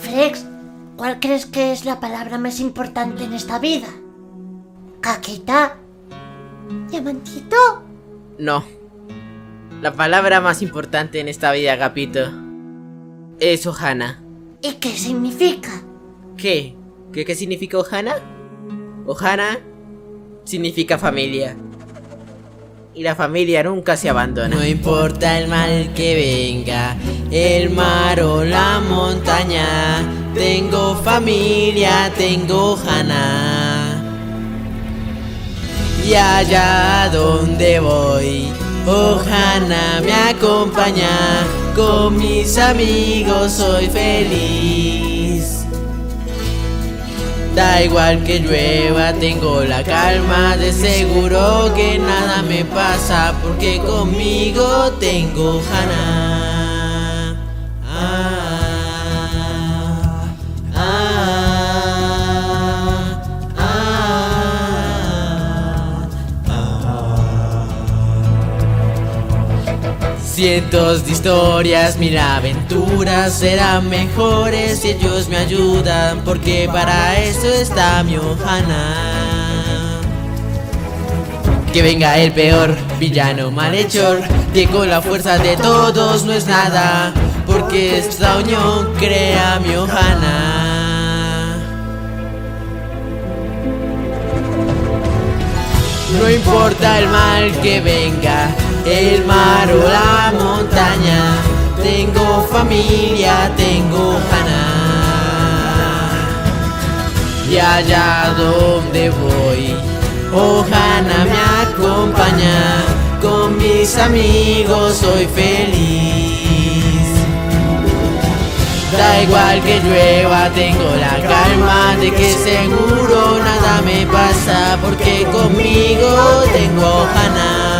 Flex, ¿cuál crees que es la palabra más importante en esta vida? ¿Caquita? ¿Diamantito? No. La palabra más importante en esta vida, Capito, es Ohana. ¿Y qué significa? ¿Qué? ¿Qué, qué significa Ohana? Ohana significa familia. Y la familia nunca se abandona. No importa el mal que venga, el mar o la montaña, tengo familia, tengo Ohana. Y allá donde voy, Ohana me acompaña, con mis amigos soy feliz. Da igual que llueva, tengo la calma, de seguro que nada me pasa, porque conmigo tengo Hana. Cientos de historias, mil aventuras serán mejores si ellos me ayudan, porque para eso está mi Ohana. Que venga el peor villano malhechor, que con la fuerza de todos no es nada, porque esta unión crea mi Ohana. Importa el mal que venga, el mar o la montaña, tengo familia, tengo Hana. Y allá donde voy, Ohana me acompaña, con mis amigos soy feliz. Da igual que llueva, tengo la calma de que seguro me pasa, porque conmigo tengo Hana.